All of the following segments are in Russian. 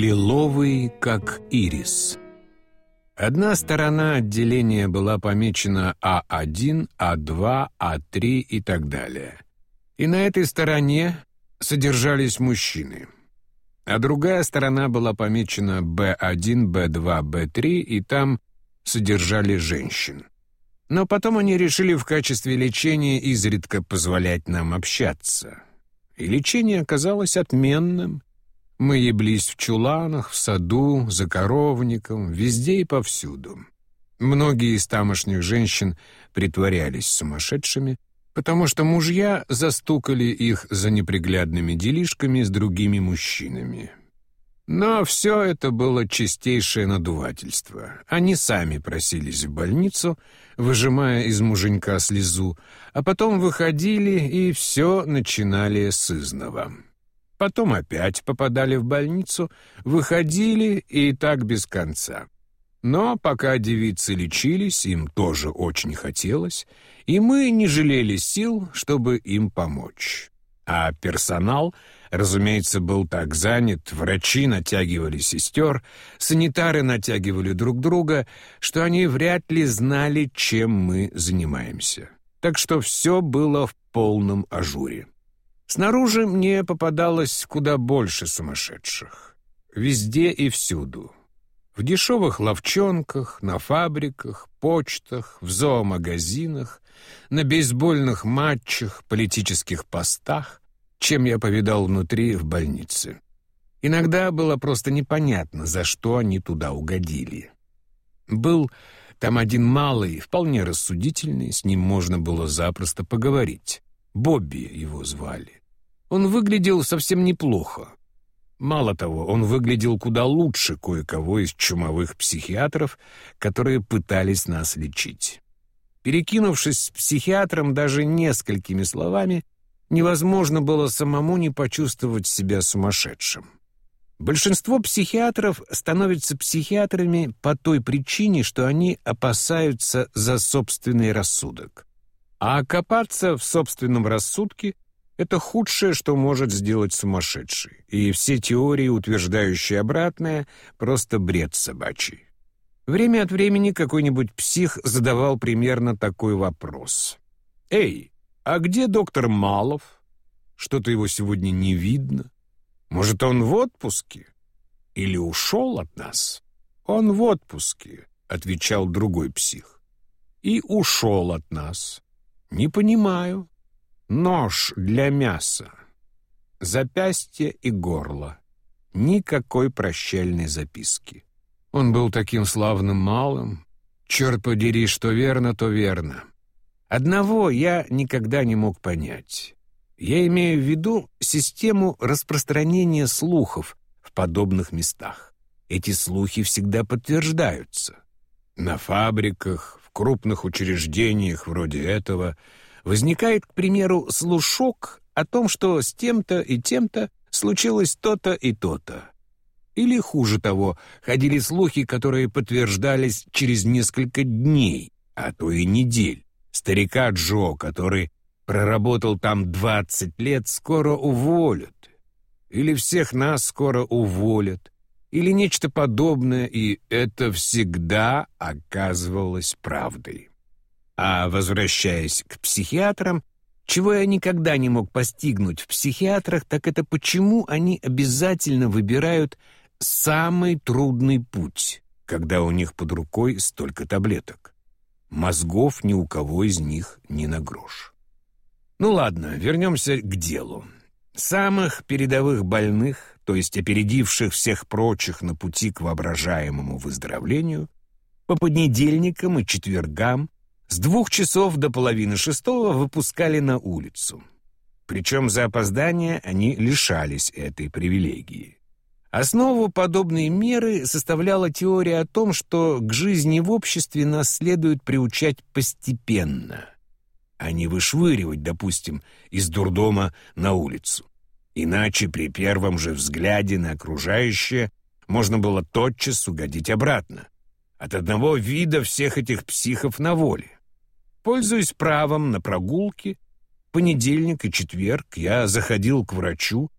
Лиловый, как ирис. Одна сторона отделения была помечена А1, А2, А3 и так далее. И на этой стороне содержались мужчины. А другая сторона была помечена Б1, Б2, Б3, и там содержали женщин. Но потом они решили в качестве лечения изредка позволять нам общаться. И лечение оказалось отменным, мы еблись в чуланах, в саду, за коровником, везде и повсюду. Многие из тамошних женщин притворялись сумасшедшими, потому что мужья застукали их за неприглядными делишками с другими мужчинами. Но все это было чистейшее надувательство. Они сами просились в больницу, выжимая из муженька слезу, а потом выходили и все начинали с изного потом опять попадали в больницу, выходили и так без конца. Но пока девицы лечились, им тоже очень хотелось, и мы не жалели сил, чтобы им помочь. А персонал, разумеется, был так занят, врачи натягивали сестер, санитары натягивали друг друга, что они вряд ли знали, чем мы занимаемся. Так что все было в полном ажуре. Снаружи мне попадалось куда больше сумасшедших. Везде и всюду. В дешевых ловчонках, на фабриках, почтах, в зоомагазинах, на бейсбольных матчах, политических постах, чем я повидал внутри в больнице. Иногда было просто непонятно, за что они туда угодили. Был там один малый, вполне рассудительный, с ним можно было запросто поговорить. Бобби его звали. Он выглядел совсем неплохо. Мало того, он выглядел куда лучше кое-кого из чумовых психиатров, которые пытались нас лечить. Перекинувшись с психиатром даже несколькими словами, невозможно было самому не почувствовать себя сумасшедшим. Большинство психиатров становятся психиатрами по той причине, что они опасаются за собственный рассудок. А окопаться в собственном рассудке — это худшее, что может сделать сумасшедший. И все теории, утверждающие обратное, просто бред собачий. Время от времени какой-нибудь псих задавал примерно такой вопрос. «Эй, а где доктор Малов? Что-то его сегодня не видно. Может, он в отпуске? Или ушел от нас?» «Он в отпуске», — отвечал другой псих. «И ушел от нас. Не понимаю, Нож для мяса. Запястье и горло. Никакой прощальной записки. Он был таким славным малым. Черт подери, что верно, то верно. Одного я никогда не мог понять. Я имею в виду систему распространения слухов в подобных местах. Эти слухи всегда подтверждаются. На фабриках, в крупных учреждениях вроде этого – возникает, к примеру, слушок о том, что с тем-то и тем-то случилось то-то и то-то. Или, хуже того, ходили слухи, которые подтверждались через несколько дней, а то и недель. Старика Джо, который проработал там 20 лет, скоро уволят. Или всех нас скоро уволят. Или нечто подобное, и это всегда оказывалось правдой. А возвращаясь к психиатрам, чего я никогда не мог постигнуть в психиатрах, так это почему они обязательно выбирают самый трудный путь, когда у них под рукой столько таблеток. Мозгов ни у кого из них ни на грош. Ну ладно, вернемся к делу. Самых передовых больных, то есть опередивших всех прочих на пути к воображаемому выздоровлению, по понедельникам и четвергам с двух часов до половины шестого выпускали на улицу. Причем за опоздание они лишались этой привилегии. Основу подобной меры составляла теория о том, что к жизни в обществе нас следует приучать постепенно, а не вышвыривать, допустим, из дурдома на улицу. Иначе при первом же взгляде на окружающее можно было тотчас угодить обратно. От одного вида всех этих психов на воле. Пользуясь правом на прогулки, понедельник и четверг я заходил к врачу,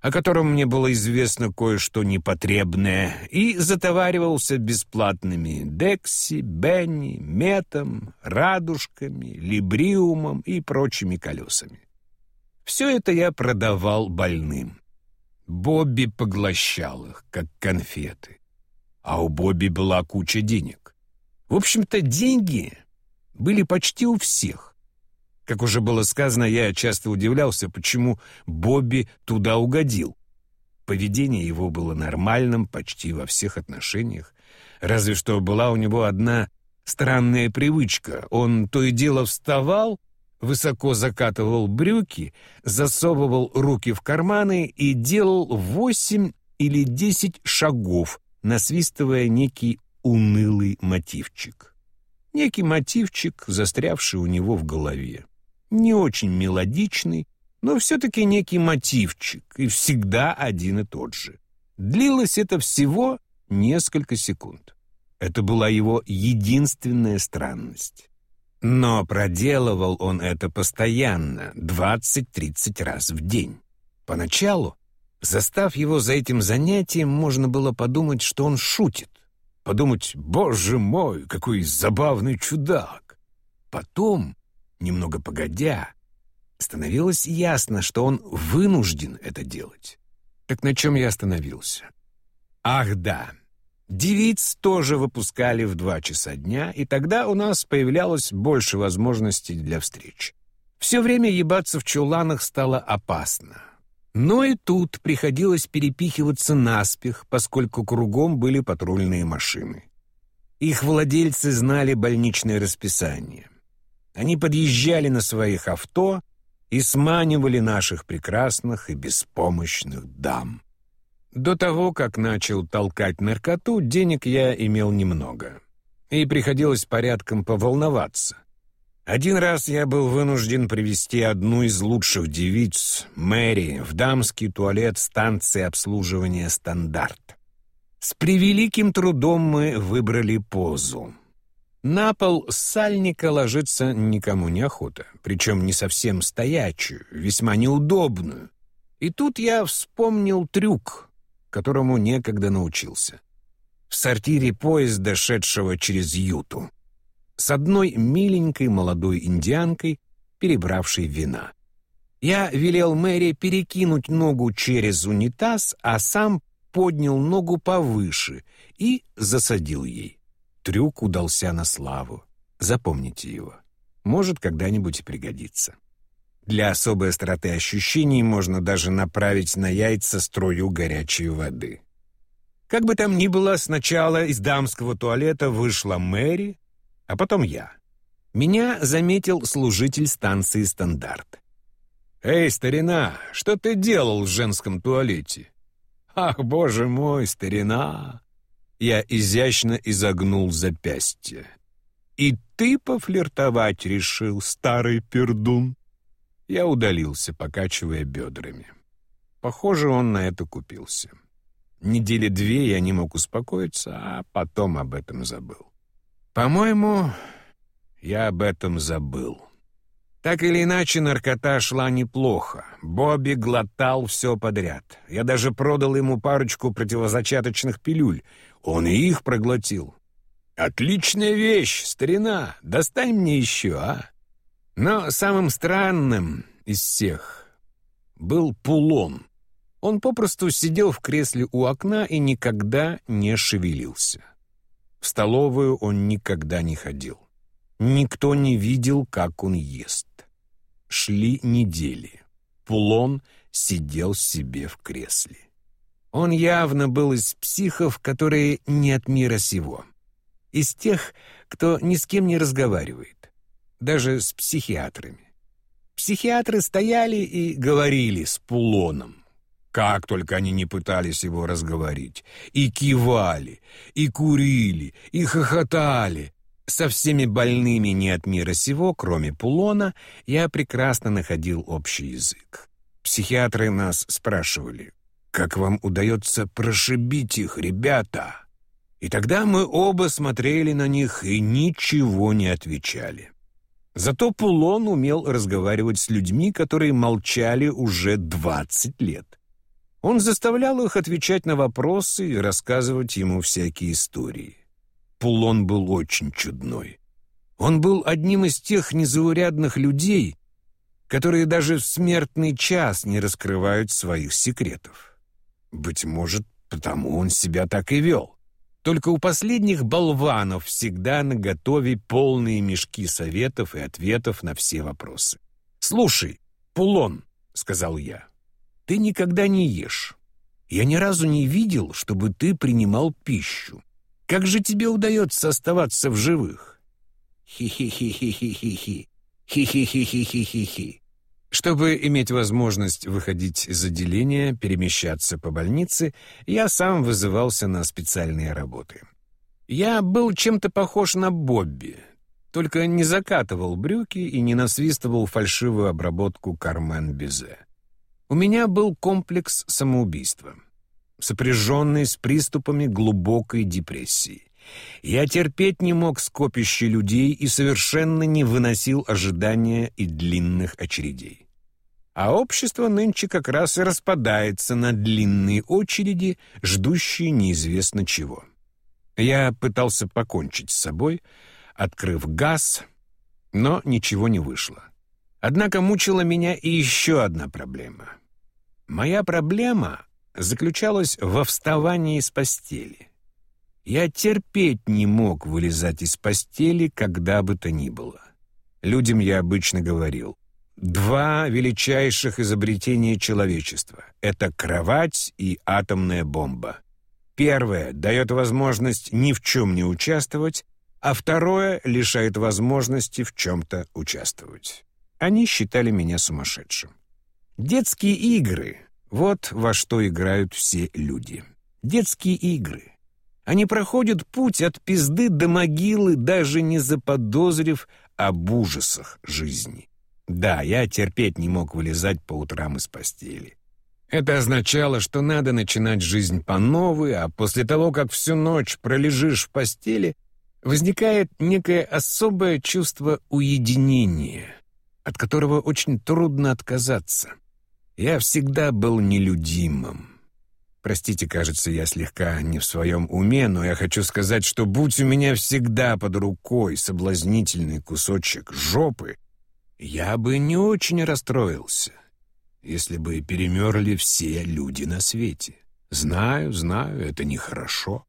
о котором мне было известно кое-что непотребное, и затоваривался бесплатными Декси, Бенни, Метом, Радужками, Либриумом и прочими колесами. Все это я продавал больным. Бобби поглощал их, как конфеты. А у Бобби была куча денег. В общем-то, деньги были почти у всех. Как уже было сказано, я часто удивлялся, почему Бобби туда угодил. Поведение его было нормальным почти во всех отношениях, разве что была у него одна странная привычка. Он то и дело вставал, высоко закатывал брюки, засовывал руки в карманы и делал восемь или десять шагов, насвистывая некий унылый мотивчик. Некий мотивчик, застрявший у него в голове не очень мелодичный, но все-таки некий мотивчик, и всегда один и тот же. Длилось это всего несколько секунд. Это была его единственная странность. Но проделывал он это постоянно, 20-30 раз в день. Поначалу, застав его за этим занятием, можно было подумать, что он шутит. Подумать, боже мой, какой забавный чудак. Потом Немного погодя, становилось ясно, что он вынужден это делать. Так на чем я остановился? Ах да, девиц тоже выпускали в два часа дня, и тогда у нас появлялось больше возможностей для встреч. Все время ебаться в чуланах стало опасно. Но и тут приходилось перепихиваться наспех, поскольку кругом были патрульные машины. Их владельцы знали больничное расписание. Они подъезжали на своих авто и сманивали наших прекрасных и беспомощных дам. До того, как начал толкать наркоту, денег я имел немного. И приходилось порядком поволноваться. Один раз я был вынужден привести одну из лучших девиц, Мэри, в дамский туалет станции обслуживания «Стандарт». С превеликим трудом мы выбрали позу. На пол сальника ложиться никому не охота, причем не совсем стоячую, весьма неудобную. И тут я вспомнил трюк, которому некогда научился. В сортире поезда, шедшего через Юту. С одной миленькой молодой индианкой, перебравшей вина. Я велел Мэри перекинуть ногу через унитаз, а сам поднял ногу повыше и засадил ей. Трюк удался на славу. Запомните его. Может, когда-нибудь и пригодится. Для особой остроты ощущений можно даже направить на яйца струю горячей воды. Как бы там ни было, сначала из дамского туалета вышла Мэри, а потом я. Меня заметил служитель станции «Стандарт». «Эй, старина, что ты делал в женском туалете?» «Ах, боже мой, старина! Я изящно изогнул запястье. «И ты пофлиртовать решил, старый пердун?» Я удалился, покачивая бедрами. Похоже, он на это купился. Недели две я не мог успокоиться, а потом об этом забыл. По-моему, я об этом забыл. Так или иначе, наркота шла неплохо. Бобби глотал все подряд. Я даже продал ему парочку противозачаточных пилюль, он и их проглотил. Отличная вещь, старина, достань мне еще, а? Но самым странным из всех был Пулон. Он попросту сидел в кресле у окна и никогда не шевелился. В столовую он никогда не ходил. Никто не видел, как он ест. Шли недели. Пулон сидел себе в кресле. Он явно был из психов, которые не от мира сего. Из тех, кто ни с кем не разговаривает. Даже с психиатрами. Психиатры стояли и говорили с Пулоном. Как только они не пытались его разговорить. И кивали, и курили, и хохотали. Со всеми больными не от мира сего, кроме Пулона, я прекрасно находил общий язык. Психиатры нас спрашивали, как вам удается прошибить их, ребята?» И тогда мы оба смотрели на них и ничего не отвечали. Зато Пулон умел разговаривать с людьми, которые молчали уже двадцать лет. Он заставлял их отвечать на вопросы и рассказывать ему всякие истории. Пулон был очень чудной. Он был одним из тех незаурядных людей, которые даже в смертный час не раскрывают своих секретов. Быть может, потому он себя так и вел. Только у последних болванов всегда наготове полные мешки советов и ответов на все вопросы. «Слушай, Пулон», — сказал я, — «ты никогда не ешь. Я ни разу не видел, чтобы ты принимал пищу. Как же тебе удается оставаться в живых?» «Хи-хи-хи-хи-хи-хи-хи. Хи-хи-хи-хи-хи-хи-хи». Чтобы иметь возможность выходить из отделения, перемещаться по больнице, я сам вызывался на специальные работы. Я был чем-то похож на Бобби, только не закатывал брюки и не насвистывал фальшивую обработку Кармен Бизе. У меня был комплекс самоубийства, сопряженный с приступами глубокой депрессии. Я терпеть не мог скопище людей и совершенно не выносил ожидания и длинных очередей. А общество нынче как раз и распадается на длинные очереди, ждущие неизвестно чего. Я пытался покончить с собой, открыв газ, но ничего не вышло. Однако мучила меня и еще одна проблема. Моя проблема заключалась во вставании с постели. Я терпеть не мог вылезать из постели, когда бы то ни было. Людям я обычно говорил, два величайших изобретения человечества — это кровать и атомная бомба. Первое дает возможность ни в чем не участвовать, а второе лишает возможности в чем-то участвовать. Они считали меня сумасшедшим. Детские игры — вот во что играют все люди. Детские игры. Они проходят путь от пизды до могилы, даже не заподозрив об ужасах жизни. Да, я терпеть не мог вылезать по утрам из постели. Это означало, что надо начинать жизнь по новой, а после того, как всю ночь пролежишь в постели — возникает некое особое чувство уединения, от которого очень трудно отказаться. Я всегда был нелюдимым. Простите, кажется, я слегка не в своем уме, но я хочу сказать, что будь у меня всегда под рукой соблазнительный кусочек жопы, я бы не очень расстроился, если бы перемерли все люди на свете. Знаю, знаю, это нехорошо.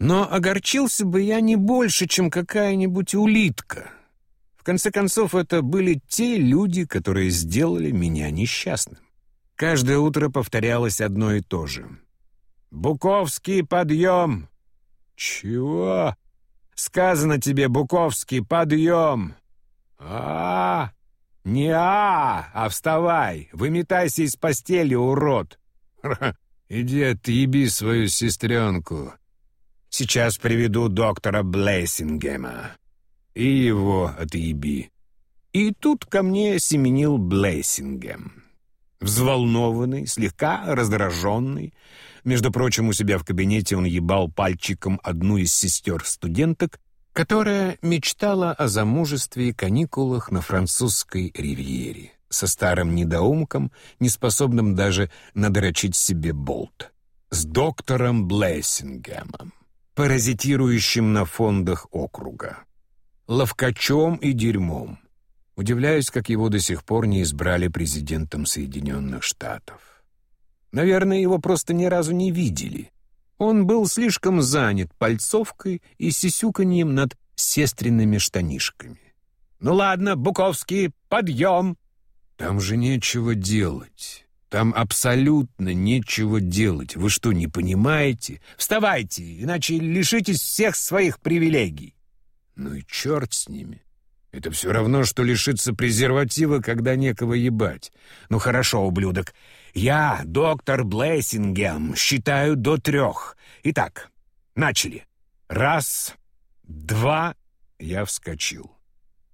Но огорчился бы я не больше, чем какая-нибудь улитка. В конце концов, это были те люди, которые сделали меня несчастным. Каждое утро повторялось одно и то же. «Буковский подъем!» «Чего?» «Сказано тебе, Буковский, подъем!» а, -а, -а Не а, а вставай! Выметайся из постели, урод!» «Иди отъеби свою сестренку!» Сейчас приведу доктора Блессингема. И его отъеби. И тут ко мне семенил Блессингем. Взволнованный, слегка раздраженный. Между прочим, у себя в кабинете он ебал пальчиком одну из сестер-студенток, которая мечтала о замужестве и каникулах на французской ривьере со старым недоумком, неспособным даже надрочить себе болт. С доктором Блессингемом паразитирующим на фондах округа. Ловкачом и дерьмом. Удивляюсь, как его до сих пор не избрали президентом Соединенных Штатов. Наверное, его просто ни разу не видели. Он был слишком занят пальцовкой и сисюканьем над сестренными штанишками. «Ну ладно, Буковский, подъем!» «Там же нечего делать. Там абсолютно нечего делать. Вы что, не понимаете? Вставайте, иначе лишитесь всех своих привилегий. Ну и черт с ними. Это все равно, что лишиться презерватива, когда некого ебать. Ну хорошо, ублюдок. Я, доктор Блессингем, считаю до трех. Итак, начали. Раз, два... Я вскочил.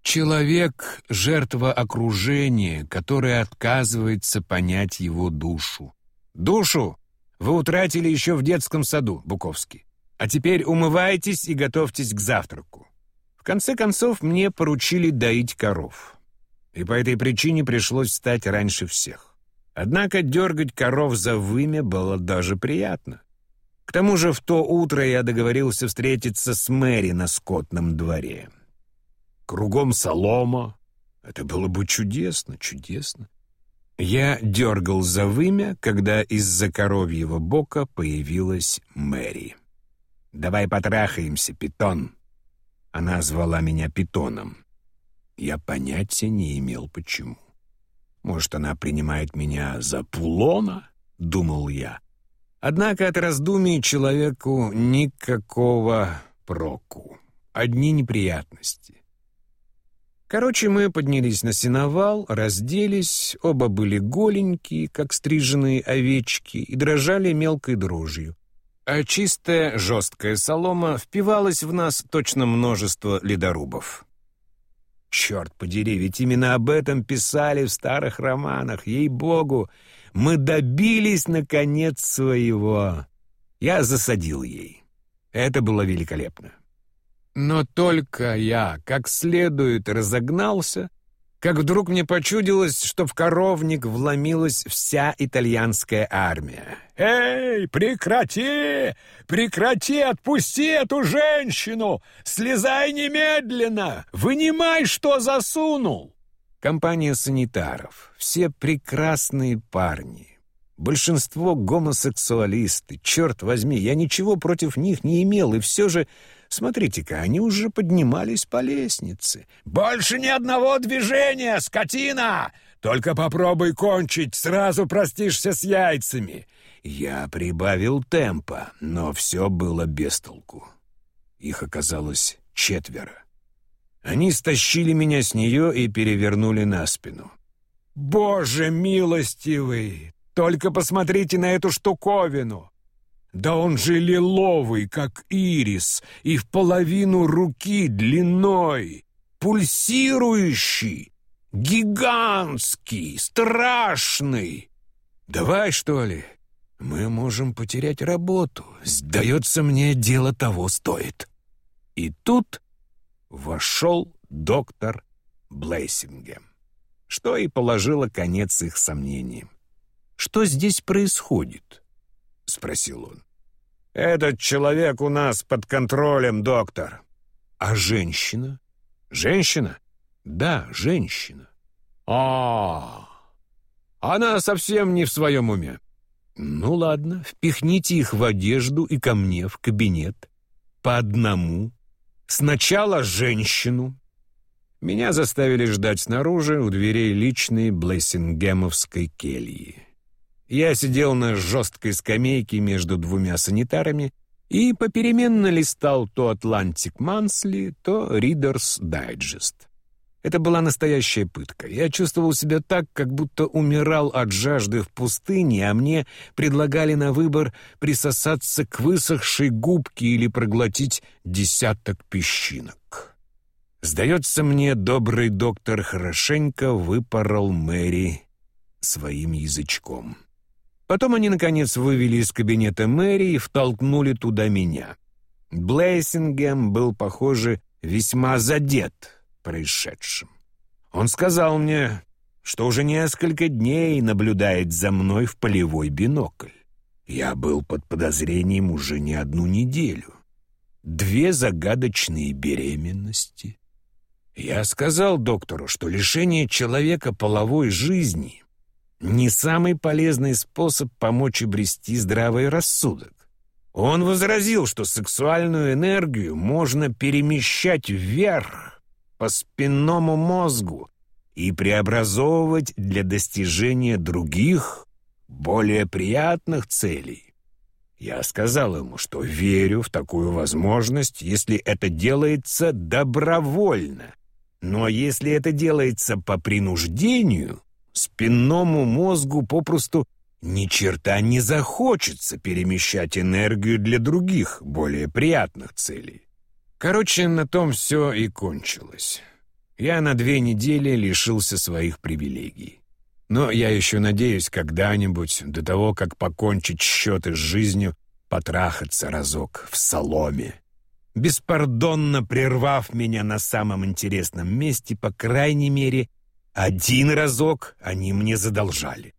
Человек — жертва окружения, которое отказывается понять его душу. Душу вы утратили еще в детском саду, Буковский. А теперь умывайтесь и готовьтесь к завтраку. Конце концов, мне поручили доить коров. И по этой причине пришлось встать раньше всех. Однако дергать коров за вымя было даже приятно. К тому же в то утро я договорился встретиться с Мэри на скотном дворе. Кругом солома. Это было бы чудесно, чудесно. Я дергал за вымя, когда из-за коровьего бока появилась Мэри. «Давай потрахаемся, питон!» Она звала меня питоном. Я понятия не имел, почему. Может, она принимает меня за Пулона? Думал я. Однако от раздумий человеку никакого проку. Одни неприятности. Короче, мы поднялись на сеновал, разделись, оба были голенькие, как стриженные овечки, и дрожали мелкой дрожью. А чистая, жесткая солома впивалась в нас точно множество ледорубов. Черт подери, ведь именно об этом писали в старых романах, ей-богу. Мы добились, наконец, своего. Я засадил ей. Это было великолепно. Но только я как следует разогнался, как вдруг мне почудилось, что в коровник вломилась вся итальянская армия. «Эй, прекрати! Прекрати! Отпусти эту женщину! Слезай немедленно! Вынимай, что засунул!» Компания санитаров, все прекрасные парни, большинство гомосексуалисты, черт возьми, я ничего против них не имел, и все же Смотрите-ка, они уже поднимались по лестнице. «Больше ни одного движения, скотина! Только попробуй кончить, сразу простишься с яйцами!» Я прибавил темпа, но все было без толку. Их оказалось четверо. Они стащили меня с нее и перевернули на спину. «Боже милостивый! Только посмотрите на эту штуковину! Да он же лиловый, как ирис, и в половину руки длиной, пульсирующий, гигантский, страшный. Давай, что ли? Мы можем потерять работу. Сдается мне, дело того стоит. И тут вошел доктор Блейсингем, что и положило конец их сомнениям. Что здесь происходит? — спросил он. «Этот человек у нас под контролем, доктор». «А женщина?» «Женщина?» «Да, женщина». А, Она совсем не в своем уме». «Ну ладно, впихните их в одежду и ко мне в кабинет. По одному. Сначала женщину». Меня заставили ждать снаружи у дверей личной Блессингемовской кельи. Я сидел на жесткой скамейке между двумя санитарами и попеременно листал то «Атлантик Мансли», то «Ридерс Дайджест». Это была настоящая пытка. Я чувствовал себя так, как будто умирал от жажды в пустыне, а мне предлагали на выбор присосаться к высохшей губке или проглотить десяток песчинок. Сдается мне, добрый доктор хорошенько выпорол Мэри своим язычком. Потом они, наконец, вывели из кабинета мэри и втолкнули туда меня. Блейсингем был, похоже, весьма задет происшедшим. Он сказал мне, что уже несколько дней наблюдает за мной в полевой бинокль. Я был под подозрением уже не одну неделю. Две загадочные беременности. Я сказал доктору, что лишение человека половой жизни не самый полезный способ помочь обрести здравый рассудок. Он возразил, что сексуальную энергию можно перемещать вверх по спинному мозгу и преобразовывать для достижения других, более приятных целей. Я сказал ему, что верю в такую возможность, если это делается добровольно. Но если это делается по принуждению, спинному мозгу попросту ни черта не захочется перемещать энергию для других, более приятных целей. Короче, на том все и кончилось. Я на две недели лишился своих привилегий. Но я еще надеюсь когда-нибудь, до того, как покончить счеты с жизнью, потрахаться разок в соломе. Беспардонно прервав меня на самом интересном месте, по крайней мере, один разок они мне задолжали.